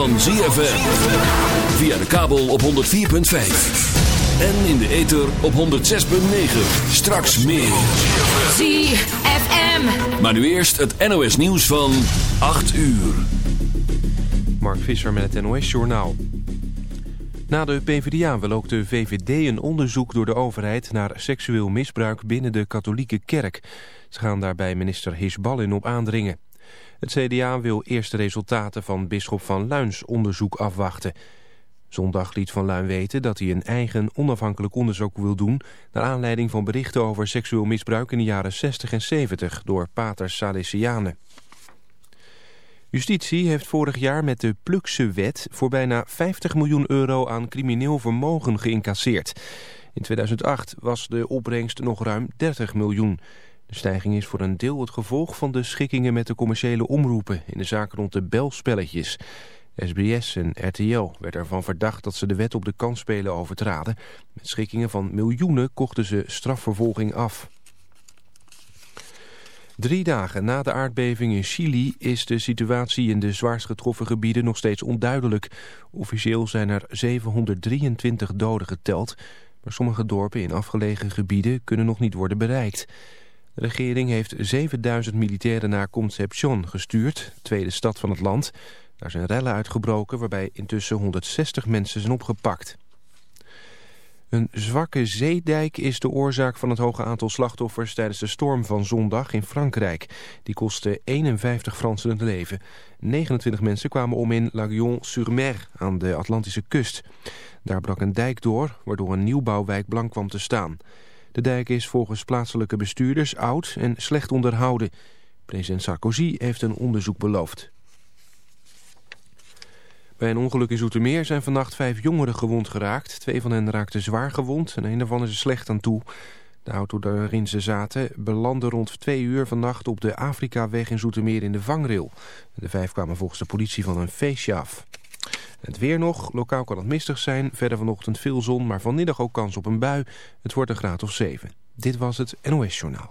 van ZFM. Via de kabel op 104.5. En in de ether op 106.9. Straks meer. ZFM. Maar nu eerst het NOS nieuws van 8 uur. Mark Visser met het NOS Journaal. Na de PvdA wil ook de VVD een onderzoek door de overheid... naar seksueel misbruik binnen de katholieke kerk. Ze gaan daarbij minister Hisballin op aandringen. Het CDA wil eerst de resultaten van bisschop van Luins onderzoek afwachten. Zondag liet Van Luin weten dat hij een eigen onafhankelijk onderzoek wil doen... naar aanleiding van berichten over seksueel misbruik in de jaren 60 en 70 door paters Salesianen. Justitie heeft vorig jaar met de Plukse wet voor bijna 50 miljoen euro aan crimineel vermogen geïncasseerd. In 2008 was de opbrengst nog ruim 30 miljoen. De stijging is voor een deel het gevolg van de schikkingen met de commerciële omroepen in de zaak rond de belspelletjes. SBS en RTL werden ervan verdacht dat ze de wet op de kansspelen overtraden. Met schikkingen van miljoenen kochten ze strafvervolging af. Drie dagen na de aardbeving in Chili is de situatie in de zwaarst getroffen gebieden nog steeds onduidelijk. Officieel zijn er 723 doden geteld, maar sommige dorpen in afgelegen gebieden kunnen nog niet worden bereikt. De regering heeft 7000 militairen naar Concepcion gestuurd, tweede stad van het land. Daar zijn rellen uitgebroken waarbij intussen 160 mensen zijn opgepakt. Een zwakke zeedijk is de oorzaak van het hoge aantal slachtoffers tijdens de storm van zondag in Frankrijk. Die kostte 51 Fransen het leven. 29 mensen kwamen om in Laguion-sur-Mer aan de Atlantische kust. Daar brak een dijk door, waardoor een nieuwbouwwijk blank kwam te staan. De dijk is volgens plaatselijke bestuurders oud en slecht onderhouden. President Sarkozy heeft een onderzoek beloofd. Bij een ongeluk in Zoetermeer zijn vannacht vijf jongeren gewond geraakt. Twee van hen raakten zwaar gewond en een daarvan is er slecht aan toe. De auto waarin ze zaten belandde rond twee uur vannacht op de Afrikaweg in Zoetermeer in de vangrail. De vijf kwamen volgens de politie van een feestje af. Het weer nog, lokaal kan het mistig zijn. Verder vanochtend veel zon, maar vanmiddag ook kans op een bui. Het wordt een graad of 7. Dit was het NOS Journaal.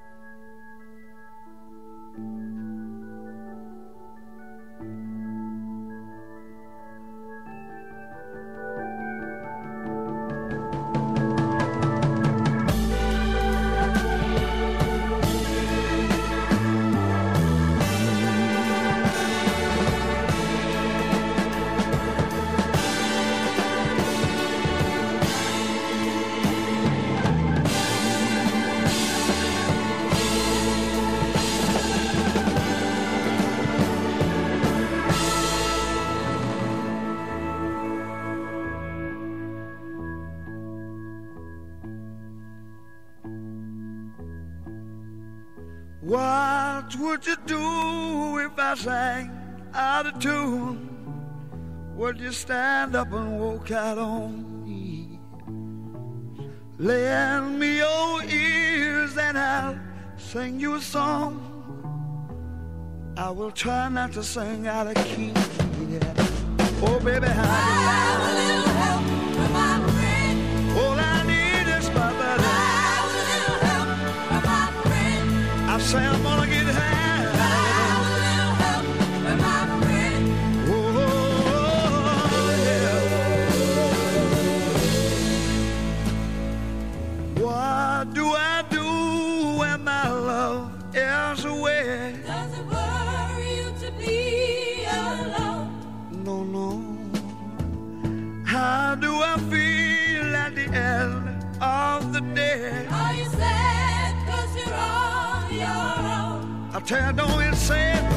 Of? Would you stand up and walk out on me? Lend me your ears and I'll sing you a song. I will try not to sing out of key. Yeah. Oh, baby, how All I need is my buddy. I say I'm gonna get own? I tell you, don't even say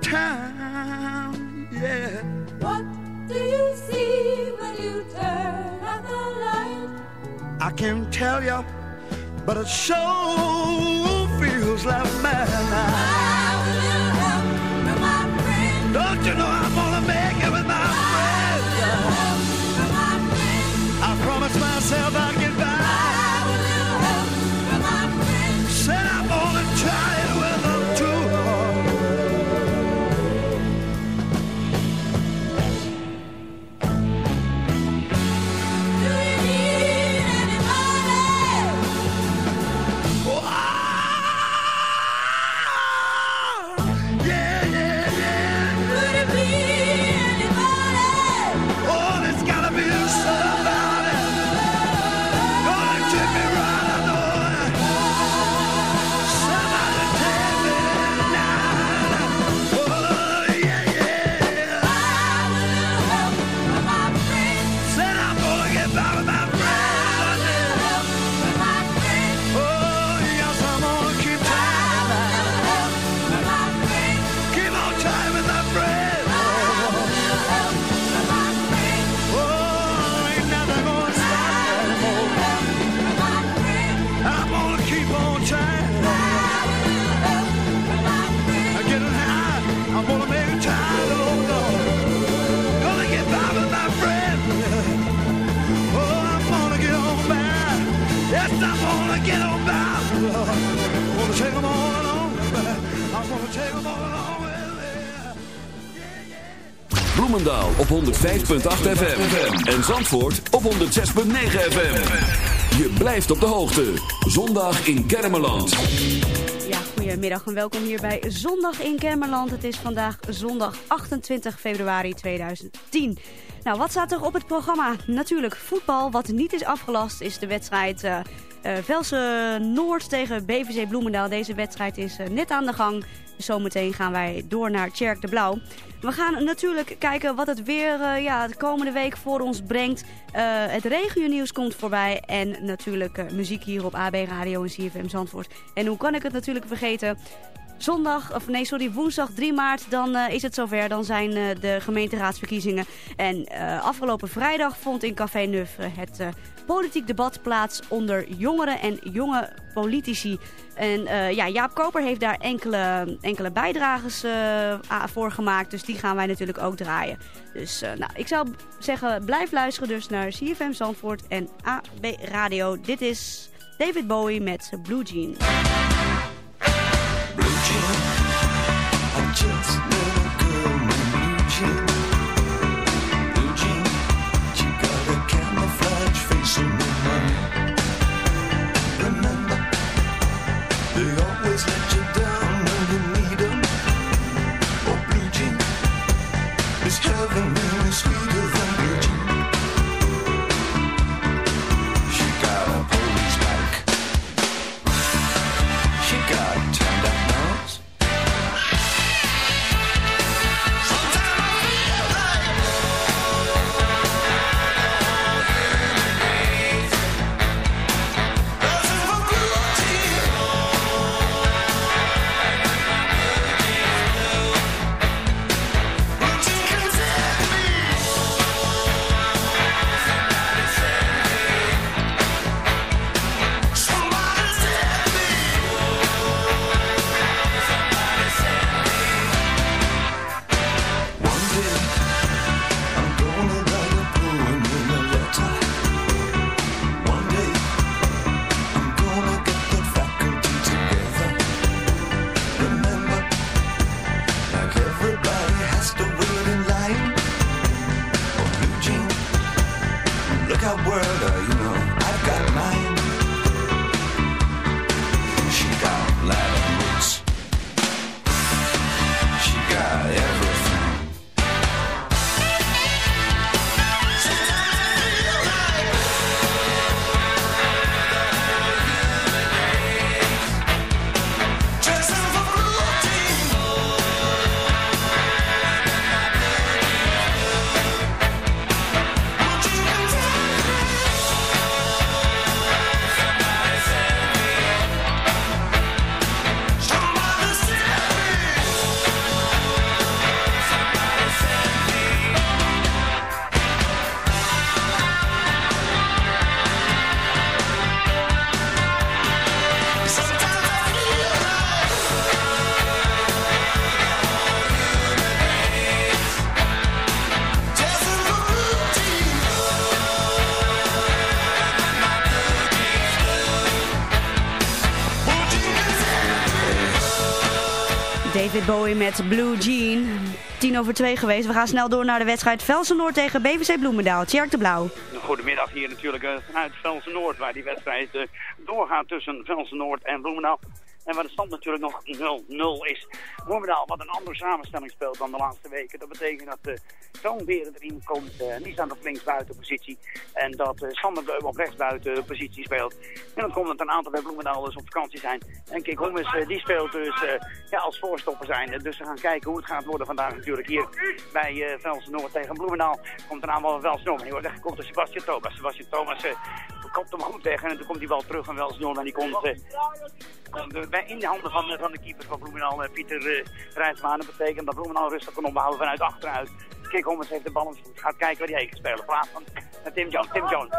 time. Yeah. What do you see when you turn out the light? I can't tell you, but it sure feels like madness. Have a help my friend. Don't you know 105.8 FM. En Zandvoort op 106.9 FM. Je blijft op de hoogte. Zondag in Kermeland. Ja, goedemiddag en welkom hier bij Zondag in Kermerland. Het is vandaag zondag 28 februari 2010. Nou, wat staat er op het programma? Natuurlijk voetbal. Wat niet is afgelast is de wedstrijd uh, uh, Velsen Noord tegen BVC Bloemendaal. Deze wedstrijd is uh, net aan de gang. Zometeen gaan wij door naar Tjerk de Blauw. We gaan natuurlijk kijken wat het weer uh, ja, de komende week voor ons brengt. Het regionieuws komt voorbij. En natuurlijk muziek hier op AB Radio en CFM Zandvoort. En hoe kan ik het natuurlijk vergeten? Zondag, of nee, sorry, woensdag 3 maart, dan is het zover. Dan zijn de gemeenteraadsverkiezingen. En afgelopen vrijdag vond in Café Nuf het politiek debat plaats onder jongeren en jonge politici. En ja, Jaap Koper heeft daar enkele, enkele bijdrages voor gemaakt. Dus die gaan wij natuurlijk ook draaien. Dus nou, ik zou zeggen, blijf luisteren dus naar CFM Zandvoort en AB Radio. Dit is David Bowie met Blue Jean. Blue Jean, David Bowie met Blue Jean. Tien over twee geweest. We gaan snel door naar de wedstrijd Velsen-Noord tegen BVC Bloemendaal. Tjerk de Blauw. Goedemiddag hier natuurlijk uh, vanuit Velsen-Noord, waar die wedstrijd uh, doorgaat tussen Velsen-Noord en Bloemendaal. En waar de stand natuurlijk nog 0-0 is. Bloemendaal wat een andere samenstelling speelt dan de laatste weken. Dat betekent dat uh, Toonberen erin komt. Uh, die staat op linksbuitenpositie. En dat uh, Sander op rechtsbuitenpositie speelt. En dat komt dat een aantal bij Bloemendaal dus op vakantie zijn. En Kik Hoemes uh, die speelt dus ja, als voorstopper zijn. Dus we gaan kijken hoe het gaat worden vandaag natuurlijk hier bij uh, Velsen Noord tegen Bloemendaal. Komt een aanval van Velsen Noord. Wordt echt gekocht door Sebastian Thomas. Sebastian Thomas kopt hem goed weg en toen komt die bal terug van Velsen en die komt, bij in de handen van, van de keeper van Bloemendaal, Pieter uh, Rijtsma. Dat betekent dat Bloemendaal rustig kan opbouwen vanuit achteruit. Kik Hommers heeft de bal voet. Gaat kijken waar hij heen kan spelen. Plaats van Tim Jones. Tim Jones.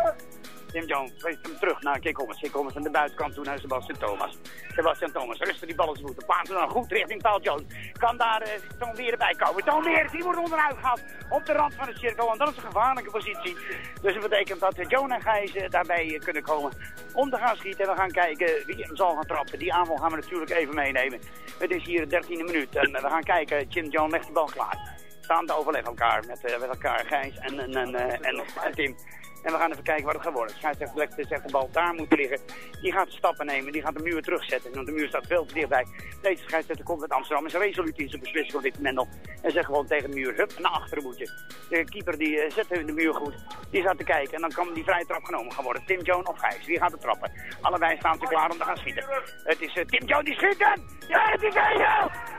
Tim Jones geeft hem terug naar Kik Hommers. Kik Hommers aan de buitenkant toe naar Sebastian Thomas. Sebastian Thomas rustig die bal zijn voeten. Dan goed richting Paul Jones. Kan daar uh, Toon weer erbij komen. Toon weer, die wordt onderuit gehaald op de rand van de cirkel. En dat is een gevaarlijke positie. Dus dat betekent dat uh, Joan en Gijs uh, daarbij uh, kunnen komen om te gaan schieten. En we gaan kijken wie hem zal gaan trappen. Die aanval gaan we natuurlijk even meenemen. Het is hier de dertiende minuut. En we gaan kijken. Jim Jones legt de bal klaar. staan te overleggen elkaar, met, eh, met elkaar, Gijs en, en, en, eh, en, en Tim. En we gaan even kijken wat het gaat worden. De scheidsrechter zegt, de bal daar moet liggen. Die gaat stappen nemen, die gaat de muur terugzetten. Want de muur staat veel te dichtbij. Deze scheidsrechter komt uit Amsterdam, is resoluut in zijn beslissing op dit moment nog. En zegt gewoon tegen de muur, hup, naar achteren moet je. De keeper die eh, zet de muur goed. Die staat te kijken en dan kan die vrije trap genomen gaan worden. Tim Jones of Gijs, wie gaat er trappen? Allebei staan ze klaar om te gaan schieten. Het is eh, Tim Jones die schiet hem! Ja, het is 1-0!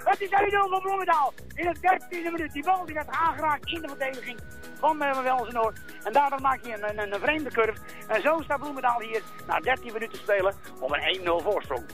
Het is 1-0 van Bloemendaal. In het 13e minuut. Die bal die werd aangeraakt in de verdediging van uh, Welzenoord. En daardoor maak je een, een, een vreemde curve. En zo staat Bloemendaal hier na 13 minuten spelen op een 1-0 voorsprong.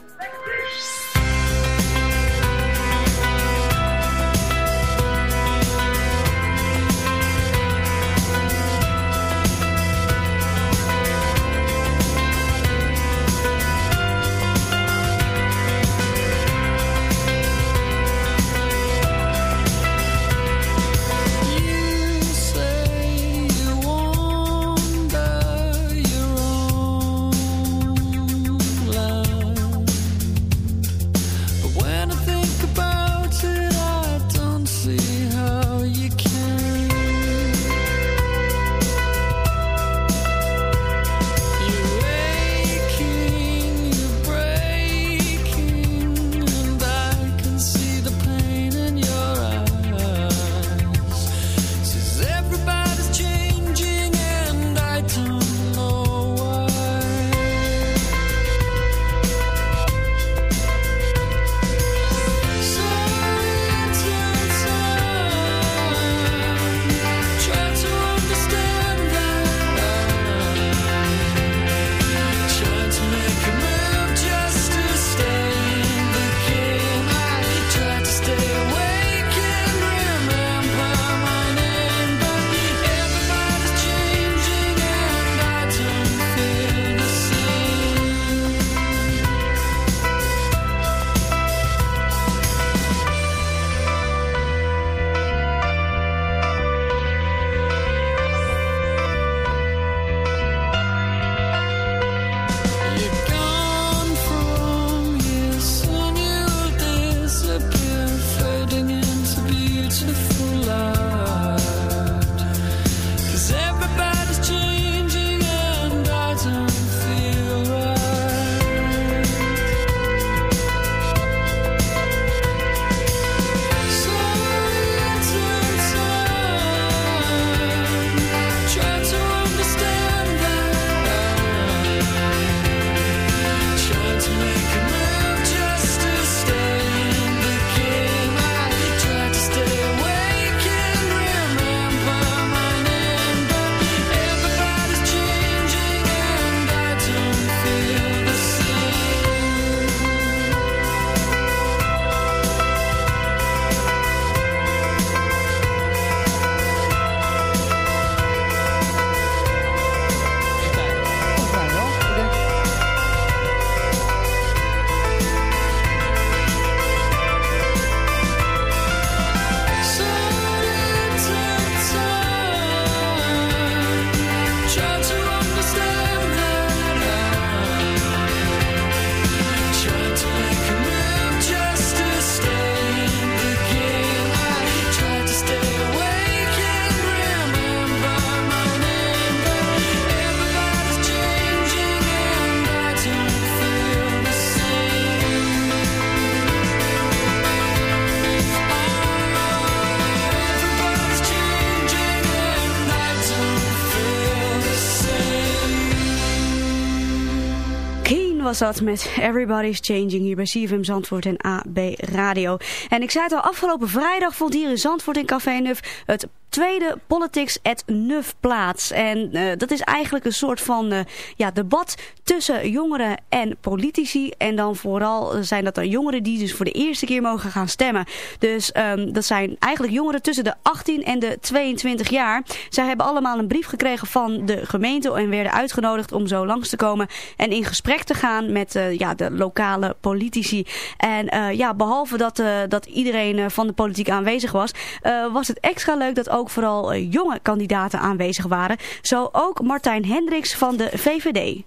Was dat met Everybody's Changing hier bij CFM Zandvoort en AB Radio. En ik zei het al, afgelopen vrijdag vond hier in Zandvoort in Café Nuf het tweede Politics at Nuf plaats. En eh, dat is eigenlijk een soort van eh, ja, debat tussen jongeren en politici. En dan vooral zijn dat dan jongeren die dus voor de eerste keer mogen gaan stemmen. Dus ehm, dat zijn eigenlijk jongeren tussen de 18 en de 22 jaar. Zij hebben allemaal een brief gekregen van de gemeente en werden uitgenodigd om zo langs te komen en in gesprek te gaan met eh, ja, de lokale politici. En eh, ja, behalve dat, eh, dat iedereen eh, van de politiek aanwezig was, eh, was het extra leuk dat ook vooral eh, jonge kandidaten aanwezig waren. Zo ook Martijn Hendricks van de VVD.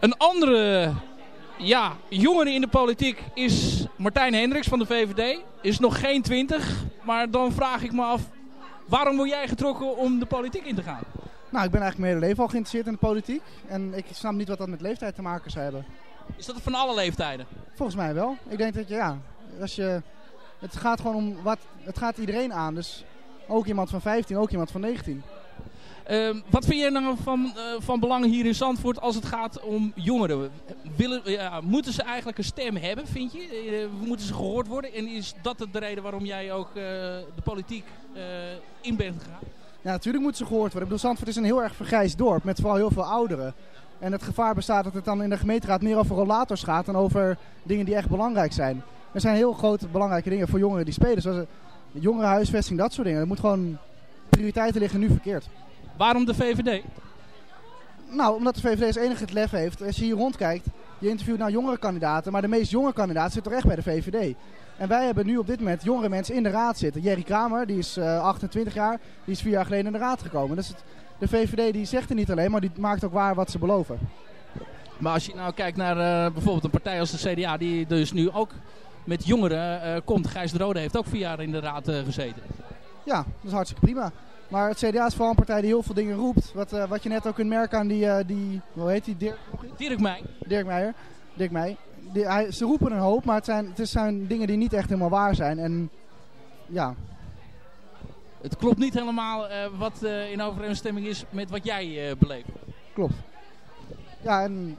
Een andere ja, jongeren in de politiek is Martijn Hendricks van de VVD. Is nog geen 20. Maar dan vraag ik me af, waarom word jij getrokken om de politiek in te gaan? Nou, ik ben eigenlijk mijn hele leven al geïnteresseerd in de politiek. En ik snap niet wat dat met leeftijd te maken zou hebben. Is dat van alle leeftijden? Volgens mij wel. Ik denk dat je, ja, als je... Het gaat gewoon om wat... Het gaat iedereen aan. Dus ook iemand van 15, ook iemand van 19. Ehm, wat vind je nou van, eh, van belang hier in Zandvoort als het gaat om jongeren? Willen, moeten ze eigenlijk een stem hebben, vind je? Eh, moeten ze gehoord worden? En is dat de reden waarom jij ook eh, de politiek in bent gegaan? Ja, natuurlijk moeten ze gehoord worden. Ik bedoel, Zandvoort is een heel erg vergrijsd dorp met vooral heel veel ouderen. En het gevaar bestaat dat het dan in de gemeenteraad meer over rollators gaat dan over dingen die echt belangrijk zijn. Er zijn heel grote belangrijke dingen voor jongeren die spelen, zoals jongerenhuisvesting, dat soort dingen. Er moet gewoon prioriteiten liggen nu verkeerd. Waarom de VVD? Nou, omdat de VVD als enige het lef heeft. Als je hier rondkijkt, je interviewt nou jongere kandidaten, maar de meest jonge kandidaat zit toch echt bij de VVD. En wij hebben nu op dit moment jongere mensen in de raad zitten. Jerry Kramer, die is eh, 28 jaar, die is vier jaar geleden in de raad gekomen. Dus het, de VVD die zegt er niet alleen, maar die maakt ook waar wat ze beloven. Maar als je nou kijkt naar eh, bijvoorbeeld een partij als de CDA, die dus nu ook met jongeren eh, komt. Gijs de Rode heeft ook vier jaar in de raad eh, gezeten. Ja, dat is hartstikke prima. Maar het CDA is vooral een partij die heel veel dingen roept. Wat, eh, wat je net ook kunt merken aan die, die hoe heet die, Dirk, Dirk Meij. Dirk Meijer. Dirk. Die, hij, ze roepen een hoop, maar het zijn, het zijn dingen die niet echt helemaal waar zijn. En ja, Het klopt niet helemaal wat in overeenstemming is met wat jij beleeft. klopt. Ja, en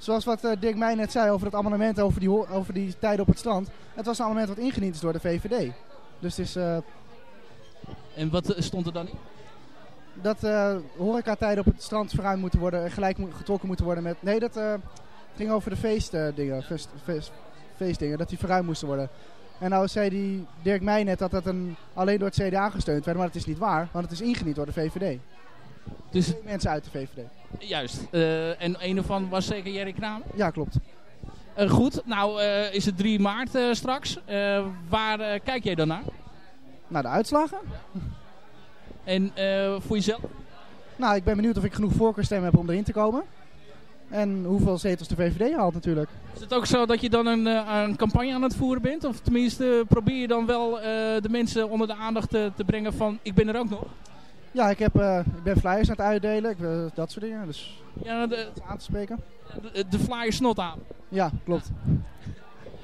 zoals wat eh, Dirk Meij net zei over het amendement over die, over die tijden op het strand. Het was een amendement wat ingediend is door de VVD. Dus het is... eh, En wat eh, stond er dan in? dat eh horecatijden op het strand verruimd moeten worden en gelijk getrokken moeten worden met... Nee, dat ging over de feestdingen, feest, feest, feestdingen, dat die verruimd moesten worden. En nou zei die Dirk Meij net dat dat een, alleen door het CDA gesteund werd, maar dat is niet waar, want het is ingediend door de VVD. Dus Twee mensen uit de VVD. juist. Eh, en een ervan was zeker Jerry Kramer. Ja, klopt. Eh, goed, nou eh, is het 3 maart straks. Waar kijk jij dan naar? Nou, de uitslagen? En voor jezelf? Nou, ik ben benieuwd of ik genoeg voorkeurstemmen heb om erin te komen. En hoeveel zetels de VVD haalt natuurlijk. Is het ook zo dat je dan een, een campagne aan het voeren bent? Of tenminste probeer je dan wel de mensen onder de aandacht te, te brengen van ik ben er ook nog? Ja, ik, heb, eh, ik ben flyers aan het uitdelen, ik, dat soort dingen. Dus Ja, de, aan te spreken. de, de flyer snot aan. Ja, klopt.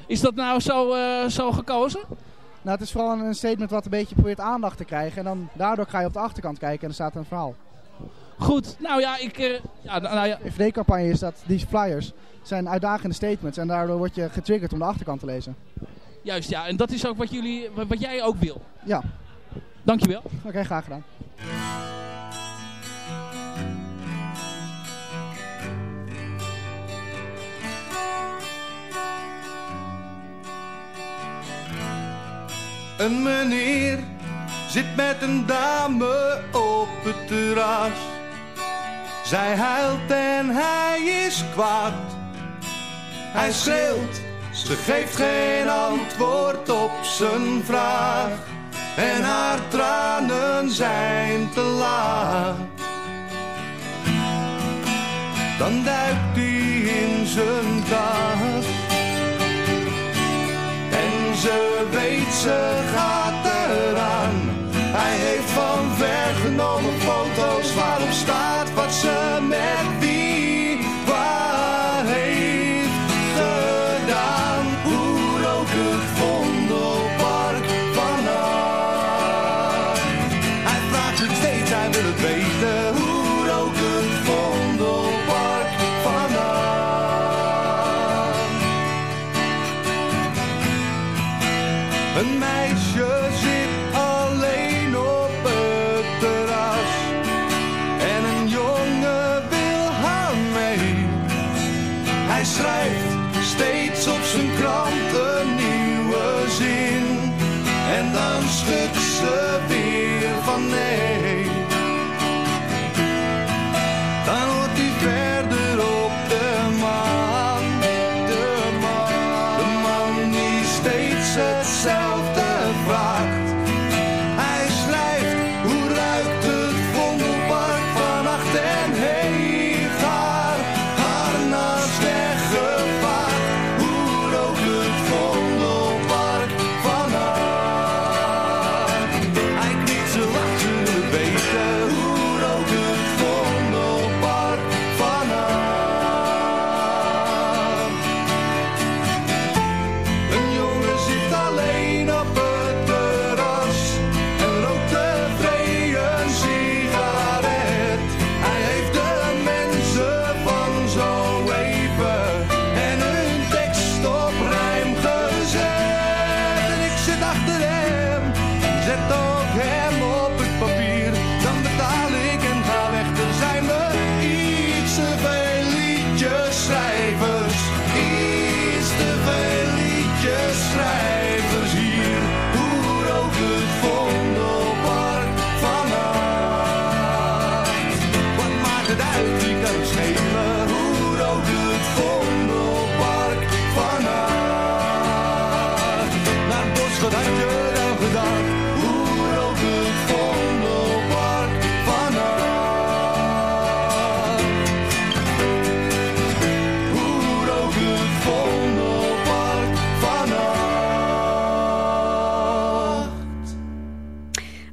Is dat nou zo, eh, zo gekozen? Nou, het is vooral een statement wat een beetje probeert aandacht te krijgen. En dan daardoor ga je op de achterkant kijken en er staat een verhaal. Goed, nou ja, ik... eh, ja, nou ja, De VVD-campagne is dat die flyers zijn uitdagende statements. En daardoor word je getriggerd om de achterkant te lezen. juist, ja. En dat is ook wat, jullie, wat jij ook wil. Ja, Dankjewel. oké, graag gedaan. Een meneer zit met een dame op het terras. Zij huilt en hij is kwaad. Hij schreeuwt, ze geeft geen antwoord op zijn vraag. En haar tranen zijn te laat. Dan duikt hij in zijn tas. En ze weet ze gaat eraan. Hij heeft van ver genomen foto's waarop staat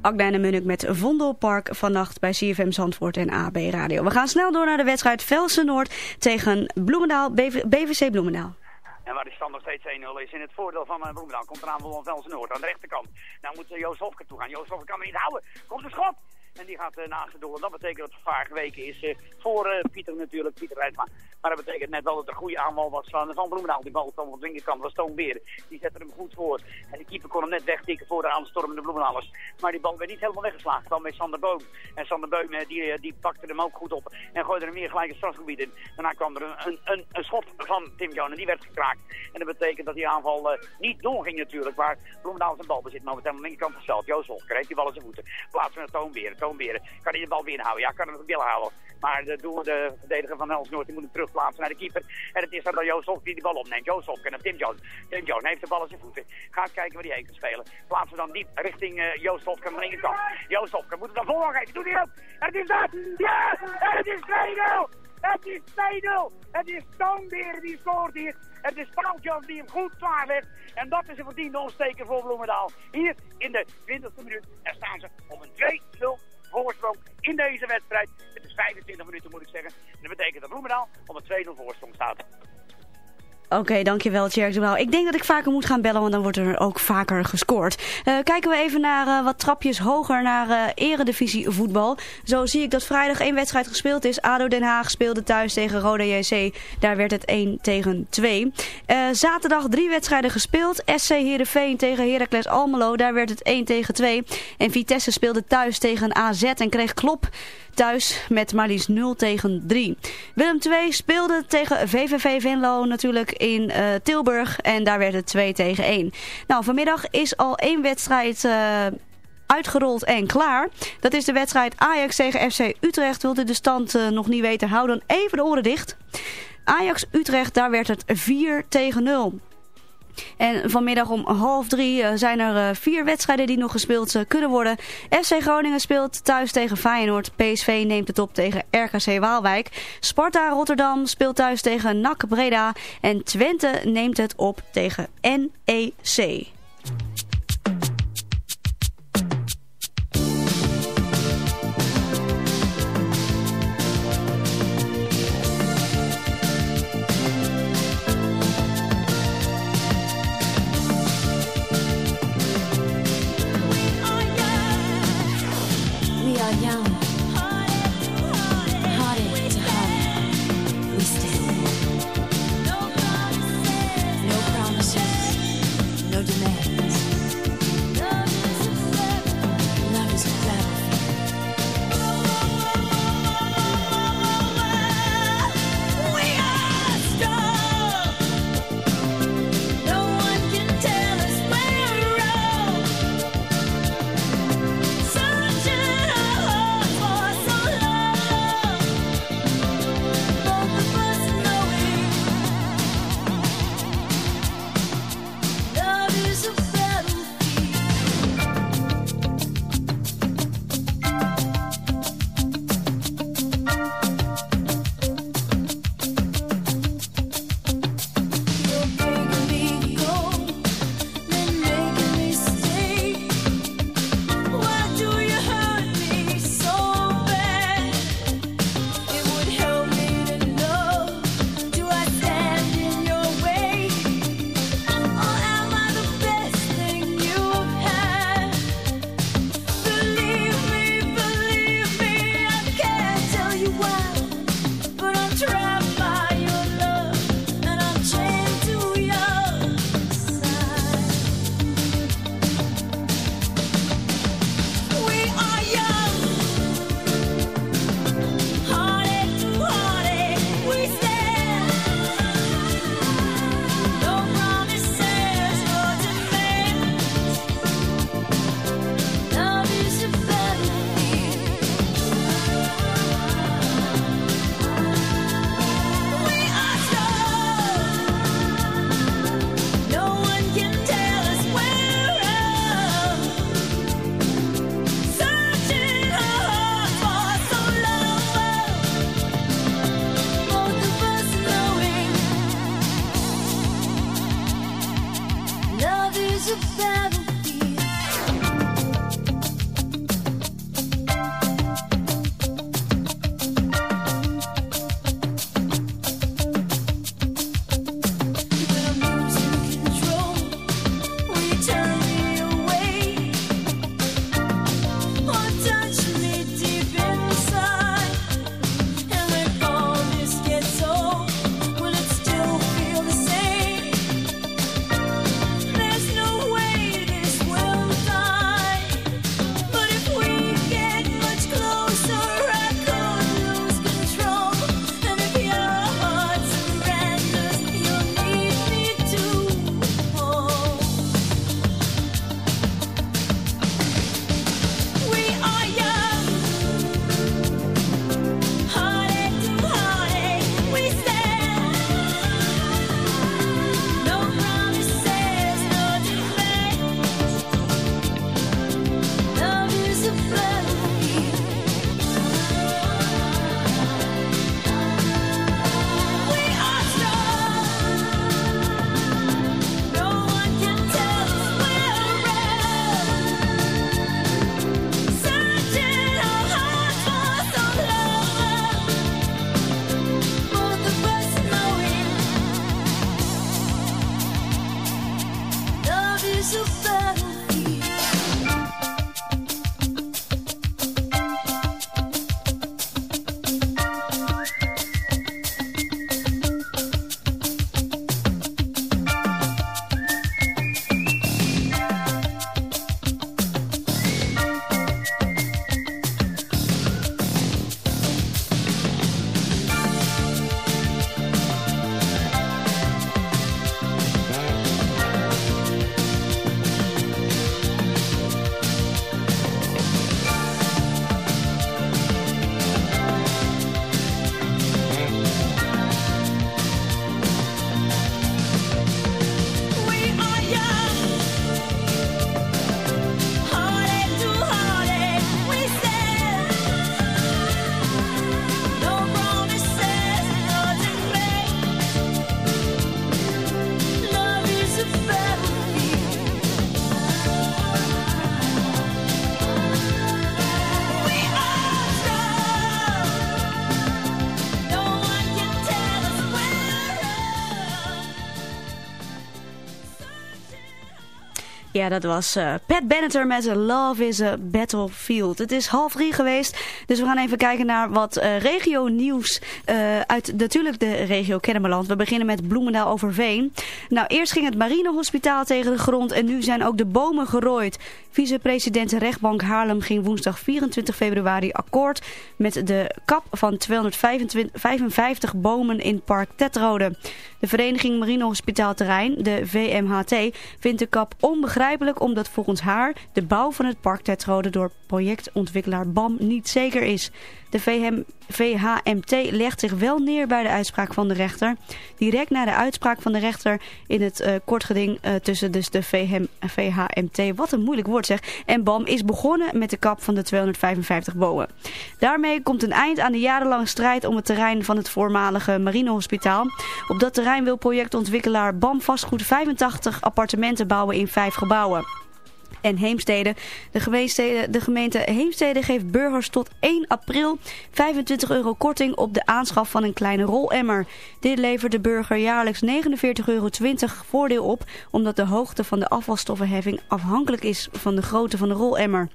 Akda en Munnik met Vondelpark vannacht bij CFM Zandvoort en AB Radio. We gaan snel door naar de wedstrijd Velsen Noord tegen Bloemendaal, BV BVC Bloemendaal. En waar de stand nog steeds 1-0 is in het voordeel van uh, Bloemendaal. Komt eraan van Velsen Noord aan de rechterkant. Nou moet uh, Joost Hofke toe gaan. Joost Hofke kan me niet houden. Komt een schot. En die gaat uh, naast de doel. En dat betekent dat het gevaar geweken is uh, voor uh, Pieter natuurlijk, Pieter Rijsma. Maar dat betekent net wel dat er een goede aanval was van, van Bloemendaal. Die bal kwam op de linkerkant, Toon Beren. Die zette hem goed voor. En de keeper kon hem net wegtikken voor de aanstormende Bloemendaallers. Maar die bal werd niet helemaal weggeslagen. kwam bij Sander Boom. En Sander Boom die, die pakte hem ook goed op. En gooide hem weer gelijk het strafgebied in. Daarna kwam er een, een, een schot van Tim Jones en die werd gekraakt. En dat betekent dat die aanval niet doorging natuurlijk. Waar Bloemendaal zijn bal bezit momenteel aan de linkerkant van het. Joost kreeg die bal in zijn voeten. Plaatsen naar Toon Kan hij de bal binnenhouden? Ja, kan hem het billen houden. Maar de, door de verdediger van Els Noord, die moet hem terugplaatsen naar de keeper. En het is dan Joost die die bal opneemt. Joost en Tim Jones. Tim Jones heeft de bal in zijn voeten. Gaat kijken waar hij heen kan spelen. Plaatsen dan diep richting uh, Joost Hofk aan de linkerkant. Joost Hofk moet het dan voorgeven. geven. Doet hij ook. En het is dat. Ja! Het is 2-0. Het is 2-0. Het is Toonbeer die scoort hier. Het is Paaltjans die hem goed klaarlegt. En dat is een verdiende ontsteken voor Bloemendaal. Hier in de 20e minuut. En staan ze op een 2-0 voorsprong in deze wedstrijd. Het is 25 minuten moet ik zeggen. En dat betekent dat Bloemendaal op een 2-0 voorsprong staat. Oké, dankjewel Tjerk Ik denk dat ik vaker moet gaan bellen, want dan wordt er ook vaker gescoord. Uh, kijken we even naar uh, wat trapjes hoger naar uh, eredivisie voetbal. Zo zie ik dat vrijdag één wedstrijd gespeeld is. ADO Den Haag speelde thuis tegen Roda JC. Daar werd het 1 tegen 2. zaterdag drie wedstrijden gespeeld. SC Heerenveen tegen Heracles Almelo. Daar werd het 1 tegen 2. En Vitesse speelde thuis tegen AZ en kreeg klop thuis met maar liefst 0 tegen 3. Willem II speelde tegen VVV Venlo natuurlijk in uh, Tilburg en daar werd het 2 tegen 1. Nou, vanmiddag is al één wedstrijd... Uh, uitgerold en klaar. Dat is de wedstrijd Ajax tegen FC Utrecht. Wilt u de stand uh, nog niet weten, hou dan even de oren dicht. Ajax Utrecht, daar werd het 4 tegen 0. En vanmiddag om half drie uh, zijn er uh, vier wedstrijden die nog gespeeld uh, kunnen worden. FC Groningen speelt thuis tegen Feyenoord. PSV neemt het op tegen RKC Waalwijk. Sparta Rotterdam speelt thuis tegen NAC Breda. En Twente neemt het op tegen NEC. Ja, dat was eh, Pat Benatar met Love is a Battlefield. Het is half drie geweest, dus we gaan even kijken naar wat eh, regio-nieuws eh, uit natuurlijk de regio Kennemerland. We beginnen met Bloemendaal Overveen. Nou, eerst ging het marinehospitaal tegen de grond en nu zijn ook de bomen gerooid. Vicepresident de rechtbank Haarlem ging woensdag 24 februari akkoord met de kap van 255 bomen in Park Tetrode. De vereniging Marinehospitaal Terrein, de VMHT, vindt de kap onbegrijpelijk omdat volgens haar de bouw van het Park Tetrode door projectontwikkelaar BAM niet zeker is. De VM, VHMT legt zich wel neer bij de uitspraak van de rechter. Direct na de uitspraak van de rechter in het eh, kortgeding eh, tussen dus de VM, VHMT, wat een moeilijk woord zeg, en BAM is begonnen met de kap van de 255 bomen. Daarmee komt een eind aan de jarenlange strijd om het terrein van het voormalige marinehospitaal. Op dat terrein wil projectontwikkelaar BAM vastgoed 85 appartementen bouwen in vijf gebouwen en Heemstede. De gemeente, de gemeente Heemstede geeft burgers tot 1 april 25 euro korting op de aanschaf van een kleine rolemmer. Dit levert de burger jaarlijks 49,20 euro voordeel op, omdat de hoogte van de afvalstoffenheffing afhankelijk is van de grootte van de rolemmer.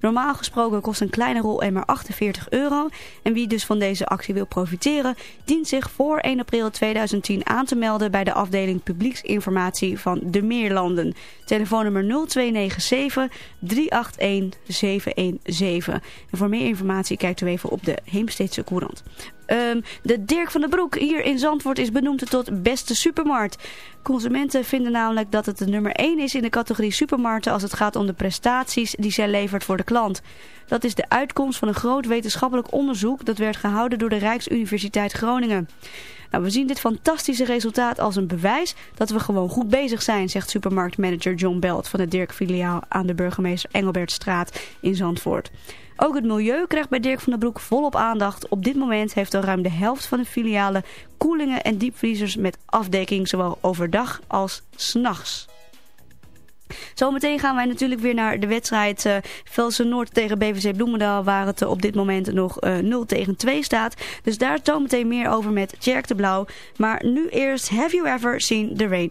Normaal gesproken kost een kleine rolemmer 48 euro. En wie dus van deze actie wil profiteren, dient zich voor 1 april 2010 aan te melden bij de afdeling publieksinformatie van de Meerlanden. Telefoonnummer 0297 381 717. En voor meer informatie kijkt u even op de Heemsteedse Courant. Ehm, de Dirk van den Broek hier in Zandvoort is benoemd tot beste supermarkt. Consumenten vinden namelijk dat het de nummer 1 is in de categorie supermarkten als het gaat om de prestaties die zij levert voor de klant. Dat is de uitkomst van een groot wetenschappelijk onderzoek dat werd gehouden door de Rijksuniversiteit Groningen. Nou, we zien dit fantastische resultaat als een bewijs dat we gewoon goed bezig zijn, zegt supermarktmanager John Belt van het Dirk filiaal aan de burgemeester Engelbertstraat in Zandvoort. Ook het milieu krijgt bij Dirk van den Broek volop aandacht. Op dit moment heeft al ruim de helft van de filialen koelingen en diepvriezers met afdekking zowel overdag als s'nachts. Zometeen gaan wij natuurlijk weer naar de wedstrijd eh Velsen Noord tegen BVC Bloemendaal. Waar het eh, op dit moment nog eh 0 tegen 2 staat. Dus daar zometeen meer over met Tjerk de Blauw. Maar nu eerst Have You Ever Seen the Rain?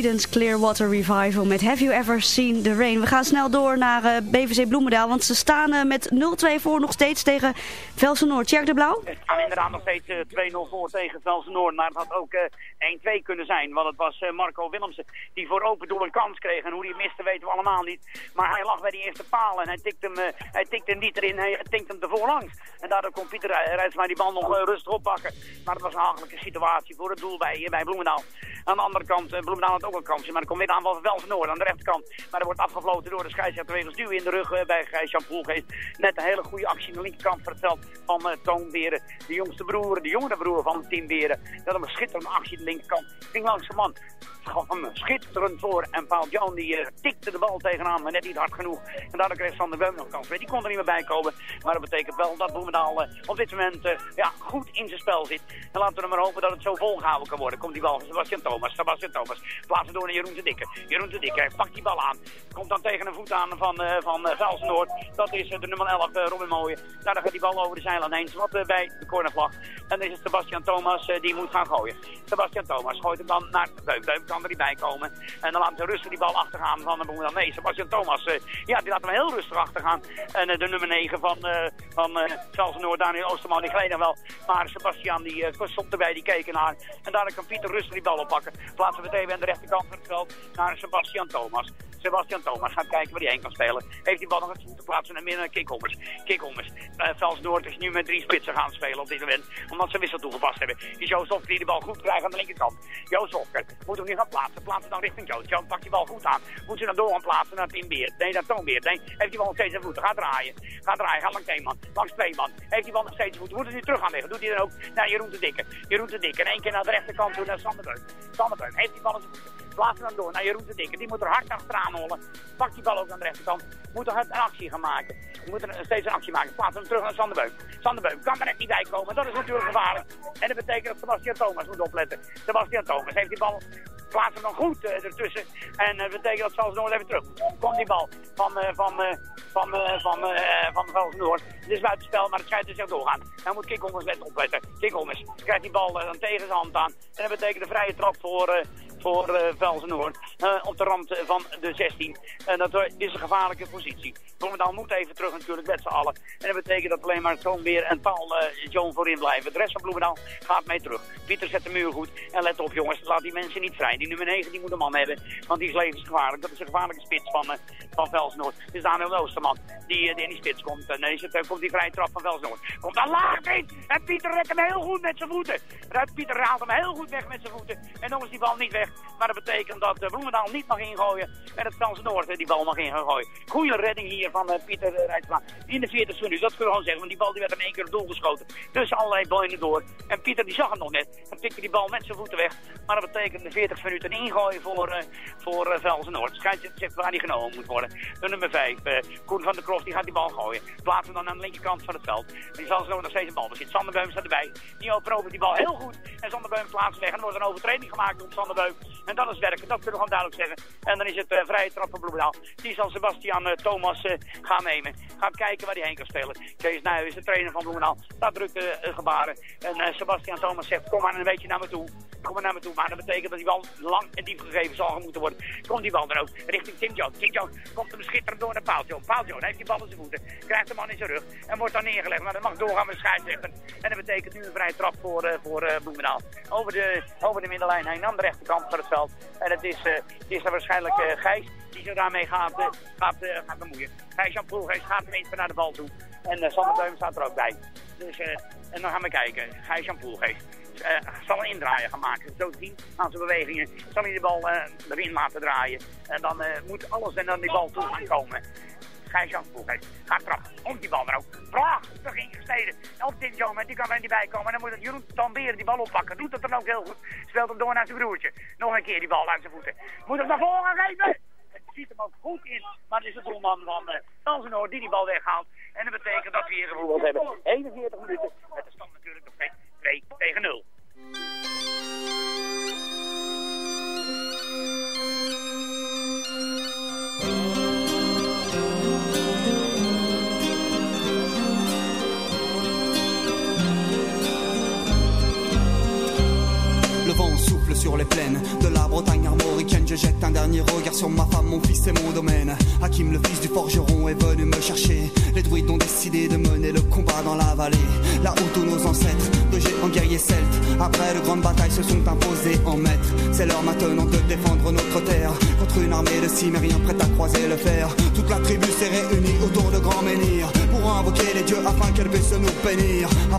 Creedence Clearwater Revival met Have You Ever Seen the Rain. We gaan snel door naar eh, BVC Bloemendaal, want ze staan eh, met 0-2 voor nog steeds tegen Velsen Noord. Tjerk de Blauw? Het staat inderdaad nog steeds eh, 2-0 voor tegen Velsen Noord. Maar het had ook eh 1-2 kunnen zijn. Want het was eh, Marco Willemsen die voor open doel een kans kreeg. En hoe hij miste weten we allemaal niet. Maar hij lag bij die eerste paal en hij tikte hem, eh, hij tikte hem niet erin. Hij tikte hem te voorlangs. En daardoor kon Pieter Rij- Rijtsma die bal nog eh, rustig oppakken. Maar het was een hachelijke situatie voor het doel bij, bij Bloemendaal. Aan de andere kant, eh, Bloemendaal had Maar er komt weer een aanval van Noord aan de rechterkant. Maar er wordt afgefloten door de scheidsrechter wegens duw in de rug eh, bij Gijs-Jan Poelgeest. Net een hele goede actie aan de linkerkant veld van eh Toon Beren. De jongste broer, de jongere broer van Tim Beren. Dat een schitterende actie aan de linkerkant. Ging langs de man. Hem schitterend voor. En Paul Joan die eh, tikte de bal tegenaan, maar net niet hard genoeg. En daardoor kreeg Sander Beum nog kans. Die kon er niet meer bij komen. Maar dat betekent wel dat Bloemendaal eh, op dit moment eh, ja, goed in zijn spel zit. En laten we maar hopen dat het zo volgehouden kan worden. Komt die bal van Sebastian Thomas. Sebastian Thomas. Plaatsen door naar Jeroen de Dikke. Jeroen de Dikke pakt die bal aan. Komt dan tegen een voet aan van, eh van. Dat is de nummer 11, eh, Robin Mooie. Nou, dan gaat die bal over de zijlijn heen. Eh, bij de cornervlag. En dan is het Sebastian Thomas die moet gaan gooien. Sebastian Thomas gooit hem dan naar Beum. Beum komen. En dan laat ze rustig die bal achtergaan van de Bloemendaal. Nee, Sebastian Thomas, eh, ja, die laat hem heel rustig achtergaan. En eh, de nummer 9 van, eh van eh Velsen Noord, Daniel Oosterman, die gleed dan wel. Maar Sebastian die stond erbij, die keek naar. En daardoor kan Pieter rustig die bal oppakken. Plaatsen we het even aan de rechterkant van het veld naar Sebastian Thomas. Sebastian Thomas gaat kijken waar hij heen kan spelen. Heeft die bal nog eens te plaatsen naar midden naar Kikhommers. Kikhommers. Uh, Vels Noord is nu met drie spitsen gaan spelen op dit moment. Omdat ze wissel toegepast hebben. Hofker die de bal goed krijgt aan de linkerkant. Joost Hofker moet hem nu gaan plaatsen. Plaatsen dan richting Joost. Joost pakt die bal goed aan. Moet ze dan door gaan plaatsen naar Tim Beer. Nee, naar Toon Beer. Nee, heeft die bal nog steeds aan voeten. Gaat draaien. Gaat draaien. Gaat langs één man. Langs twee man. Heeft die bal nog steeds aan voeten. Moet hij nu terug gaan leggen. Doet hij dan ook naar Jeroen de Dikke. Jeroen de Dikke. En één keer naar de rechterkant toe naar Sander Beuk. Sander Beuk heeft die bal aan Plaatsen dan door naar Jeroen de Dikke. Die moet er hard achteraan hollen. Pakt die bal ook aan de rechterkant. Moet er een actie gaan maken. Moet er steeds een actie maken. Plaatsen hem terug naar Sander Beuk. Sander Beuk kan er echt niet bij komen. Dat is natuurlijk gevaarlijk. En dat betekent dat Sebastian Thomas moet opletten. Sebastian Thomas heeft die bal Plaatst hem dan goed eh, ertussen. En dat betekent dat Vels Noord even terug. Komt die bal van, eh, van, eh, van, eh, van, eh, van Noord. Het is buitenspel, maar het schijnt dus ook doorgaan. Dan moet Kikhommers net opletten. Kikhommers krijgt die bal eh, dan tegen zijn hand aan. En dat betekent een vrije trap voor, eh voor eh, op de rand van de 16. En dat eh, is een gevaarlijke positie. Bloemendaal moet even terug natuurlijk met z'n allen. En dat betekent dat alleen maar Toon Weer en Paul eh Joan voorin blijven. De rest van Bloemendaal gaat mee terug. Pieter zet de muur goed. En let op jongens, laat die mensen niet vrij. Die nummer 9 die moet een man hebben. Want die is levensgevaarlijk. Dat is een gevaarlijke spits van, eh van. Het is Daniel Oosterman die, die in die spits komt. Het, eh, komt die vrije trap van Velsen Noord. Komt daar laag in. En Pieter redt hem heel goed met zijn voeten. Pieter raalt hem heel goed weg met zijn voeten. En dan is die bal niet weg. Maar dat betekent dat eh, Bloemendaal niet mag ingooien. En dat Velsen Noord eh, die bal mag in gooien. Goeie redding hier van eh, Pieter uh, Rijtsma. In de 40 minuut, dat kunnen we gewoon zeggen. Want die bal die werd in één keer op doel geschoten. Tussen allerlei boinen door. En Pieter die zag hem nog net. En tikte die bal met zijn voeten weg. Maar dat betekent de 40 minuten ingooien voor, eh voor eh, Noord. Zegt waar die genomen moet worden. De nummer 5, Koen van der Kroft, die gaat die bal gooien. Plaatsen dan aan de linkerkant van het veld. En die zal zo nog steeds een bal bezit. Sander Beum staat erbij. Die verovert die bal heel goed. En Sander Beum plaatst weg. En er wordt een overtreding gemaakt door Sander Beum. En dat is werken, dat kunnen we gewoon duidelijk zeggen. En dan is het eh, vrije trap van Bloemendaal. Die zal Sebastian eh, Thomas eh, gaan nemen. Gaat kijken waar hij heen kan spelen. Kees Nijhuis is de trainer van Bloemendaal. Daar drukt gebaren. En Sebastian Thomas zegt, kom maar een beetje naar me toe. Kom naar me toe. Maar dat betekent dat die bal lang en diep gegeven zal moeten worden. Komt die bal dan ook richting Tim Jones. Tim Jones komt hem schitterend door naar Paul Jones. Paul heeft die bal in zijn voeten. Krijgt de man in zijn rug. En wordt dan neergelegd. Maar dat mag doorgaan met scheidsrechter. En dat betekent nu een vrije trap voor, eh, voor eh. Over de, over de middenlijn heen aan de rechterkant van het veld. En het is, het is dan waarschijnlijk Gijs die zich daarmee gaat, gaat, gaat bemoeien. Gijs-Jan Poelgeest gaat hem even naar de bal toe. En uh, Sander Beum staat er ook bij. Dus, en dan gaan we kijken. Gijs-Jan Poelgeest zal een indraaien gaan maken. Zo zien aan zijn bewegingen. Zal hij de bal eh, erin laten draaien. En dan eh, moet alles en dan die bal toe gaan komen. Gijs-Jan Poelgeest gaat trappen. Komt die bal er ook. Prachtig ingesneden. Op Tim Jones, die kan er niet bij komen. En dan moet het Jeroen Tamberen die bal oppakken. Doet het dan ook heel goed. Speelt hem door naar zijn broertje. Nog een keer die bal uit zijn voeten. Moet hem naar voren gaan geven. Het ziet hem ook goed in. Maar het is de doelman van uh, die die bal weghaalt. En dat betekent dat we hier gevoetbald hebben. 41 minuten. Met de stand natuurlijk nog steeds 2 tegen 0. Sur les plaines de la Bretagne armoricaine. Je jette un dernier regard sur ma femme, mon fils et mon domaine. Hakim, le fils du forgeron, est venu me chercher. Les druides ont décidé de mener le combat dans la vallée. Là où tous nos ancêtres, de géants guerriers celtes, après de grandes batailles, se sont imposés en maîtres. C'est l'heure maintenant de défendre notre terre contre une armée de cimériens prête à croiser le fer. Toute la tribu s'est réunie autour de grands menhirs pour invoquer les dieux afin qu'elle puisse nous bénir.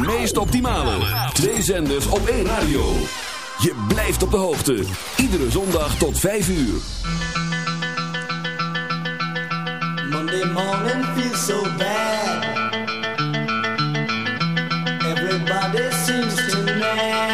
Meest optimale. Twee zenders op één radio. Je blijft op de hoogte. Iedere zondag tot 5 uur. Monday morning feels so bad. Everybody seems to nag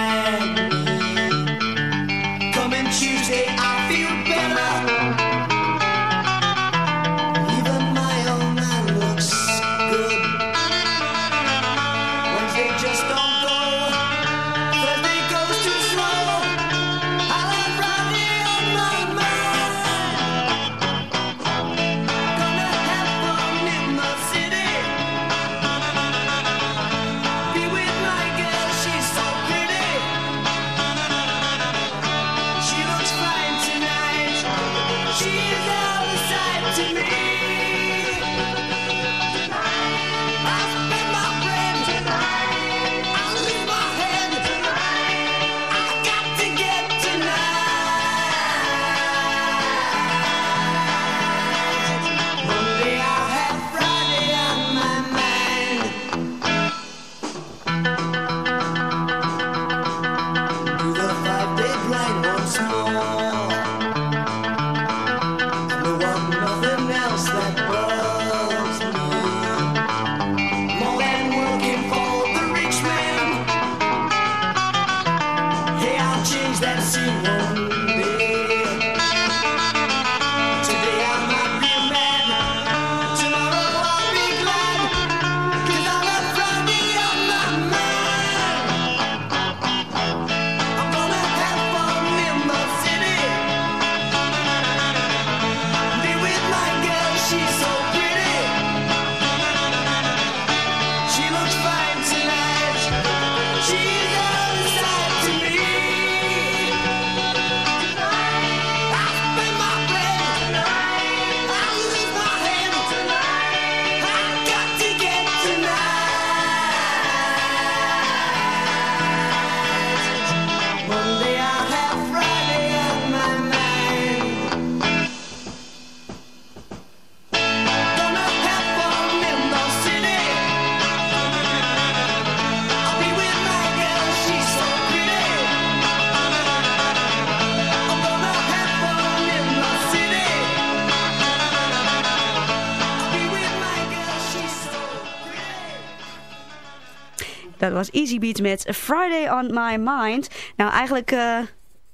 Dat was Easy Beats met Friday on My Mind. Nou, eigenlijk eh,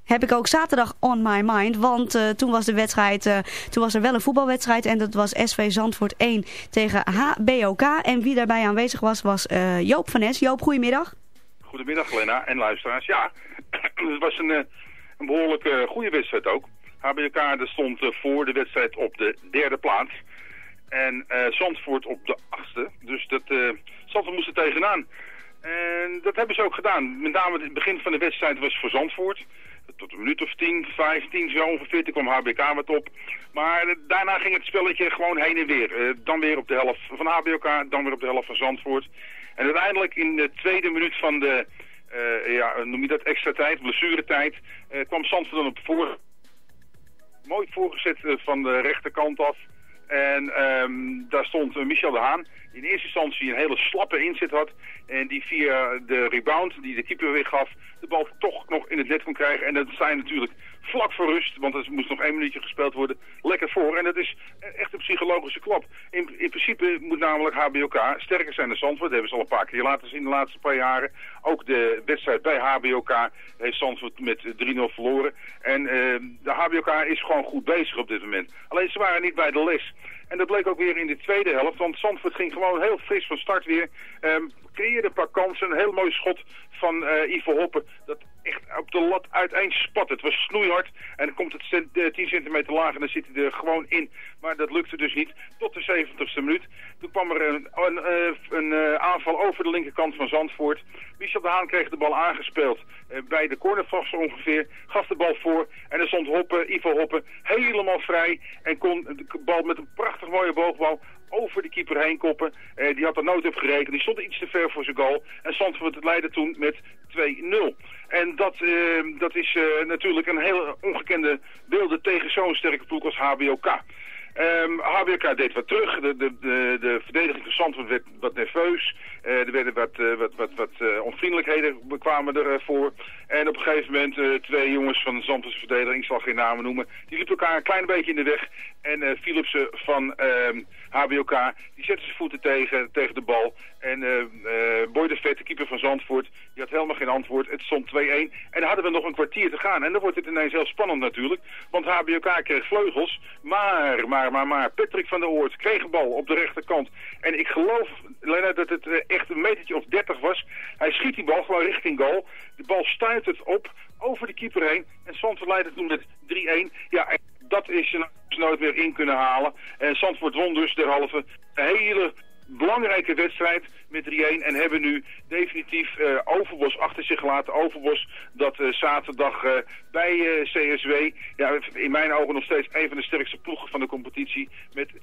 heb ik ook zaterdag on my mind. Want eh, toen was de wedstrijd, eh, toen was er wel een voetbalwedstrijd. En dat was SV Zandvoort 1 tegen HBOK. En wie daarbij aanwezig was, was Joop van Nes. Joop, goedemiddag. Goedemiddag Lena en luisteraars. Ja, het was een, een behoorlijk eh, goede wedstrijd ook. Er stond voor de wedstrijd op de derde plaats. En eh Zandvoort op de achtste. Dus dat, eh Zandvoort moest er tegenaan. En dat hebben ze ook gedaan. Met name het begin van de wedstrijd was voor Zandvoort. Tot een minuut of 10, 15 zo ongeveer. Toen kwam HBK wat op. Maar eh, daarna ging het spelletje gewoon heen en weer. Eh, dan weer op de helft van HBK, dan weer op de helft van Zandvoort. En uiteindelijk in de tweede minuut van de, eh, ja, noem je dat extra tijd, blessuretijd, eh kwam Zandvoort dan op voor. Mooi voorgezet van de rechterkant af. En ehm, daar stond eh, Michel de Haan, die in eerste instantie een hele slappe inzet had. En die via de rebound, die de keeper weggaf, de bal toch nog in het net kon krijgen. En dat zijn natuurlijk vlak voor rust, want er moest nog één minuutje gespeeld worden, lekker voor. En dat is echt een psychologische klap. In, in principe moet namelijk HBOK sterker zijn dan Zandvoort. Dat hebben ze al een paar keer laten zien de laatste paar jaren. Ook de wedstrijd bij HBOK heeft Zandvoort met 3-0 verloren. En eh, de HBOK is gewoon goed bezig op dit moment. Alleen ze waren niet bij de les. En dat bleek ook weer in de tweede helft, want Zandvoort ging gewoon heel fris van start weer. Ehm creëerde een paar kansen, een heel mooi schot van eh Ivo Hoppen. Dat echt op de lat uiteen spat. Het was snoeihard en dan komt het cent- eh, 10 centimeter lager en dan zit hij er gewoon in. Maar dat lukte dus niet tot de 70ste minuut. Toen kwam er een, een eh, aanval over de linkerkant van Zandvoort. Michel de Haan kreeg de bal aangespeeld eh, bij de cornervlag zo ongeveer. Gaf de bal voor en er stond Hoppen, Ivo Hoppen helemaal vrij. En kon de bal met een prachtig mooie boogbal over de keeper heen koppen. Eh, die had er nooit op gerekend. Die stond iets te ver voor zijn goal. En Zandvoort leidde toen met 2-0. En dat, eh, dat is natuurlijk een hele ongekende beelden tegen zo'n sterke ploeg als HBOK. Ehm HBOK deed wat terug. De, de, de, de verdediging van Zandvoort werd wat nerveus. Eh, er werden wat, eh, wat, wat, wat eh, onvriendelijkheden kwamen ervoor. En op een gegeven moment twee jongens van de Zandvoortse verdediging, ik zal geen namen noemen, die liepen elkaar een klein beetje in de weg. En Philipsen van ehm, HBOK, die zette zijn voeten tegen, tegen de bal. En eh Boy de Vet, de keeper van Zandvoort, die had helemaal geen antwoord. Het stond 2-1. En dan hadden we nog een kwartier te gaan. En dan wordt het ineens heel spannend natuurlijk. Want HBOK kreeg vleugels. Maar, maar, maar, maar, Patrick van der Oort kreeg een bal op de rechterkant. En ik geloof, Lennart, dat het eh, echt een metertje of 30 was. Hij schiet die bal gewoon richting goal. De bal stuitert op, over de keeper heen. En Zandvoort leidde toen met 3-1. Ja, dat is je nooit weer in kunnen halen. En Zandvoort won dus derhalve een hele belangrijke wedstrijd met 3-1 en hebben nu definitief eh, Overbos achter zich gelaten. Overbos dat eh, zaterdag eh, bij CSW, ja, in mijn ogen nog steeds een van de sterkste ploegen van de competitie, met 2-1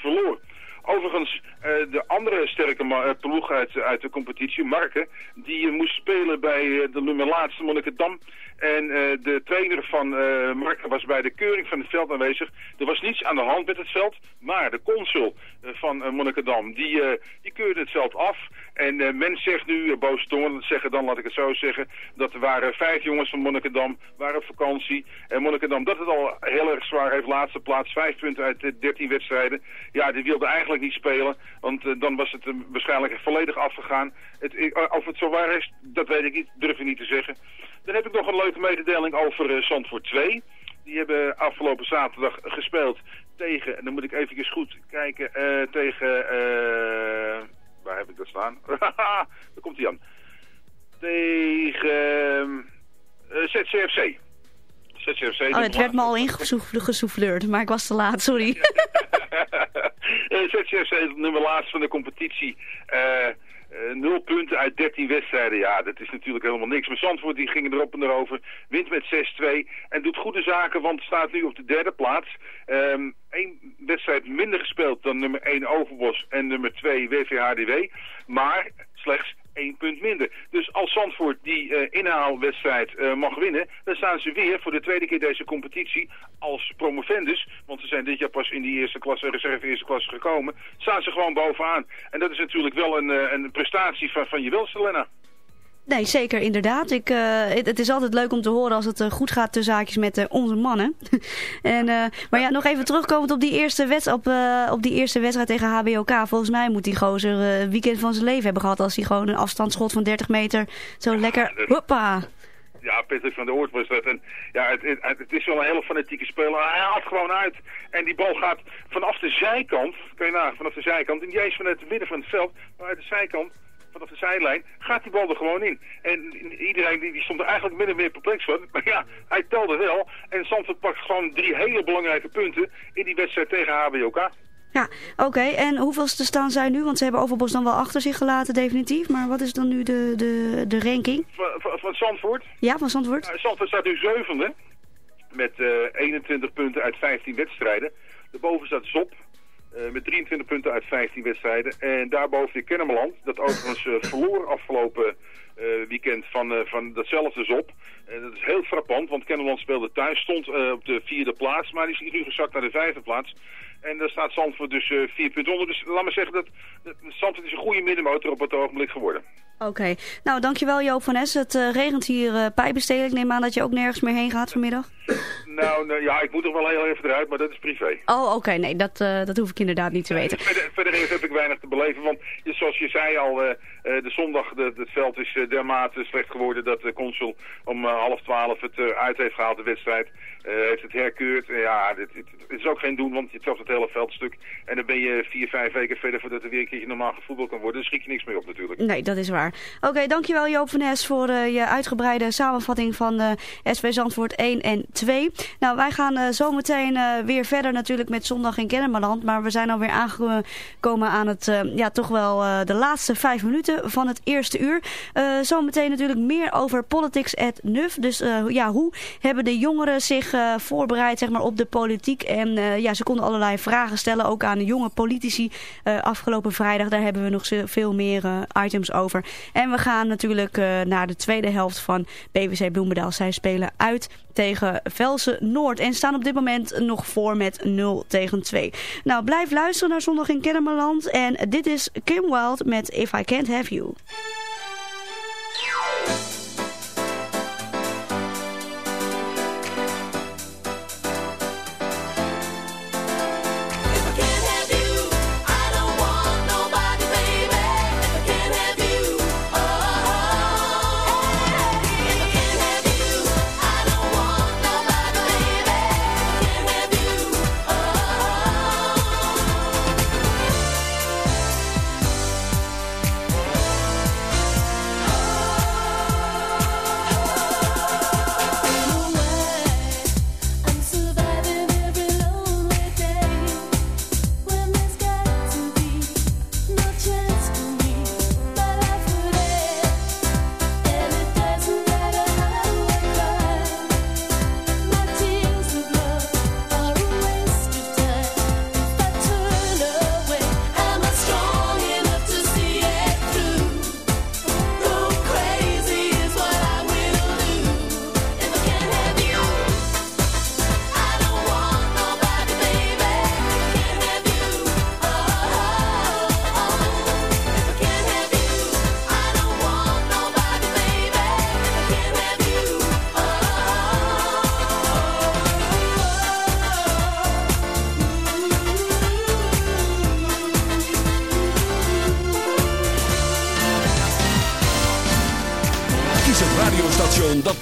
verloor. Overigens, eh, de andere sterke eh, ploeg uit, de competitie, Marken, die eh, moest spelen bij de nummer laatste Monnikendam. En de trainer van Marken was bij de keuring van het veld aanwezig. Er was niets aan de hand met het veld, maar de consul van eh, Monnikendam, die, die keurde het veld af. En eh, men zegt nu, uh, tongen zeggen dan, laat ik het zo zeggen, dat er waren vijf jongens van Monnikendam, waren op vakantie. En Monnikendam, dat het al heel erg zwaar heeft, laatste plaats, vijf punten uit de dertien wedstrijden. Ja, die wilde eigenlijk niet spelen, want eh, dan was het eh, waarschijnlijk volledig afgegaan. Het, eh, of het zo waar is, dat weet ik niet, durf ik niet te zeggen. Dan heb ik nog een leuke mededeling over eh, Zandvoort 2. Die hebben afgelopen zaterdag gespeeld tegen, en dan moet ik even goed kijken, eh, tegen, eh, waar heb ik dat staan? Daar komt hij aan. Tegen eh, ZCFC. ZCFC. Oh, het werd me al ingesouffleerd, maar ik was te laat, sorry. Eh, ZCFC nummer laatst van de competitie. Eh, nul punten uit 13 wedstrijden. Ja, dat is natuurlijk helemaal niks. Maar Zandvoort die ging erop en erover. Wint met 6-2. En doet goede zaken, want staat nu op de derde plaats. Eén wedstrijd minder gespeeld dan nummer 1 Overbos en nummer 2 WVHDW. Maar slechts één punt minder. Dus als Zandvoort die eh, inhaalwedstrijd eh, mag winnen, dan staan ze weer voor de tweede keer deze competitie als promovendus, want ze zijn dit jaar pas in die eerste klasse, reserve eerste klasse gekomen, staan ze gewoon bovenaan. En dat is natuurlijk wel een, eh, een prestatie van, van je welste, Lena. Nee, zeker, inderdaad. Ik, eh, het, het is altijd leuk om te horen als het eh, goed gaat tussen zaakjes met eh, onze mannen. en, maar ja, nog even terugkomend op die eerste, wedst op, op die eerste wedstrijd tegen HBOK. Volgens mij moet die gozer een weekend van zijn leven hebben gehad als hij gewoon een afstandsschot van 30 meter zo lekker... Hoppa! Ja, Patrick van der Oort was dat. En ja, het, het, het is wel een hele fanatieke speler. Hij haalt gewoon uit. En die bal gaat vanaf de zijkant, kan je nagaan, vanaf de zijkant. En niet eens vanuit het midden van het veld, maar uit de zijkant, vanaf de zijlijn, gaat die bal er gewoon in. En iedereen die, die stond er eigenlijk min of meer perplex van. Maar ja, hij telde wel. En Zandvoort pakt gewoon drie hele belangrijke punten in die wedstrijd tegen HBOK. Ja, oké. En hoeveelste staan zij nu? Want ze hebben Overbos dan wel achter zich gelaten, definitief. Maar wat is dan nu de, de, de ranking? Van, van, Zandvoort? Ja, van Zandvoort? Ja, Zandvoort staat nu zevende. Met eh 21 punten uit 15 wedstrijden. Daarboven staat Zop. Eh, met 23 punten uit 15 wedstrijden. En daarboven de Kennemerland. Dat overigens eh, verloor afgelopen eh, weekend van, van datzelfde Zop. En dat is heel frappant, want Kennemerland speelde thuis. Stond op de vierde plaats, maar die is nu gezakt naar de vijfde plaats. En daar staat Zandvoort dus eh, vier punten onder. Dus laat maar zeggen dat, dat Zandvoort is een goede middenmotor op het ogenblik geworden. Oké, nou dankjewel Joop van Es. Het eh, regent hier uh. Ik neem aan dat je ook nergens meer heen gaat vanmiddag. Nou, nou, ja, ik moet er wel heel even eruit, maar dat is privé. Oh, oké, nee, dat, uh, dat hoef ik inderdaad niet te weten. Verder, verder heb ik weinig te beleven, want zoals je zei al, uh, de zondag, de, het veld is dermate slecht geworden dat de consul om half twaalf het uit heeft gehaald, de wedstrijd. Heeft het herkeurd. ja, dit, dit, is ook geen doen, want je trapt het hele veldstuk. En dan ben je vier, vijf weken verder voordat er weer een keertje normaal gevoetbal kan worden. Dus schiet je niks meer op natuurlijk. Nee, dat is waar. Oké, dankjewel Joop van Es voor uh, je uitgebreide samenvatting van uh, SV Zandvoort 1 en 2. Nou, wij gaan uh, zometeen weer verder natuurlijk met Zondag in Kennemerland. Maar we zijn alweer aangekomen aan het, ja, toch wel de laatste vijf minuten van het eerste uur. zometeen natuurlijk meer over Politics at NUF. Dus ja, hoe hebben de jongeren zich voorbereid zeg maar, op de politiek? En ja, ze konden allerlei vragen stellen, ook aan de jonge politici. afgelopen vrijdag, daar hebben we nog veel meer items over. En we gaan natuurlijk naar de tweede helft van BWC Bloemendaal. Zij spelen uit tegen Velsen Noord en staan op dit moment nog voor met 0 tegen 2. Nou, blijf luisteren naar Zondag in Kennemerland. En dit is Kim Wild met If I Can't Have You.